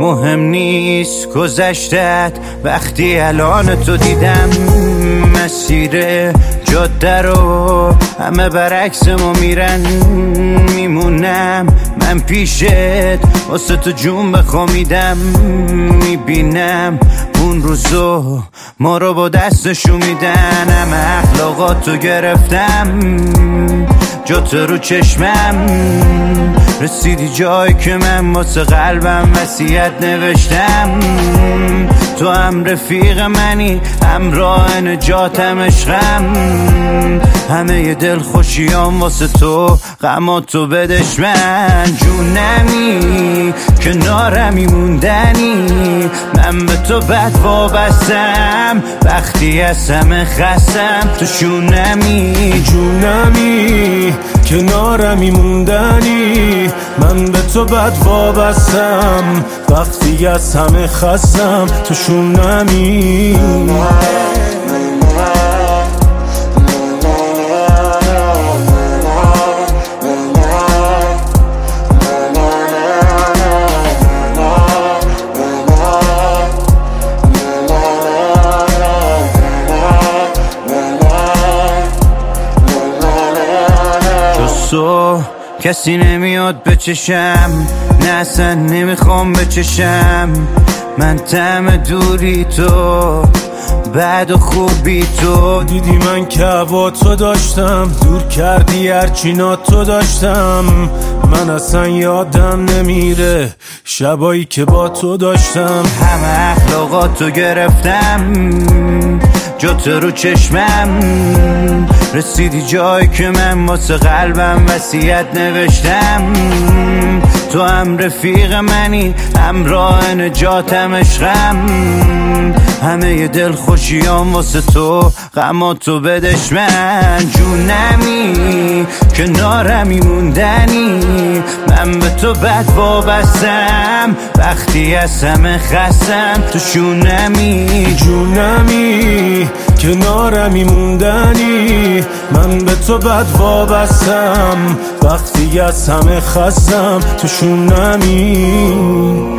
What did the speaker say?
مهم نیست گذشتت وقتی الان تو دیدم مسیر جاده رو همه برعکس ما میرن میمونم. من پیشت واسه تو جون بخوامیدم می‌بینم. اون روزو ما رو با دستشو میدن همه گرفتم جات رو چشمم. رسیدی جایی که من واسه قلبم وسیعت نوشتم. تو هم رفیق منی همراه نجاتم عشقم. همه دل خوشیام واسه تو غماتو بدش من. جونمی کنارمی موندنی. من به تو بد وابستم. وقتی از همه خستم تو شونمی. جونمی کنارمی موندنی. من به تو بد وابستم. وقتی از همه خستم تو شونمی. تو کسی نمیاد بچشم. نه اصلا نمی‌خوام بچشم. من تم دوری تو بعد و خوبی تو. دیدی من که هوا تو داشتم دور کردی هرچی تو داشتم. من اصلا یادم نمیره شبایی که با تو داشتم. همه اخلاقاتو گرفتم جات رو چشمم. رسیدی جایی که من واسه قلبم وسیعت نوشتم. تو هم رفیق منی همراه نجاتم عشقم. همه دل خوشیام واسه تو غماتو بدش من. جونمی کنارمی موندنی من به تو بد وابستم. وقتی از همه خستم تو شونمی. جونمی کنارمی موندنی. من به تو بد وابستم. وقتی از همه خستم تو شونمی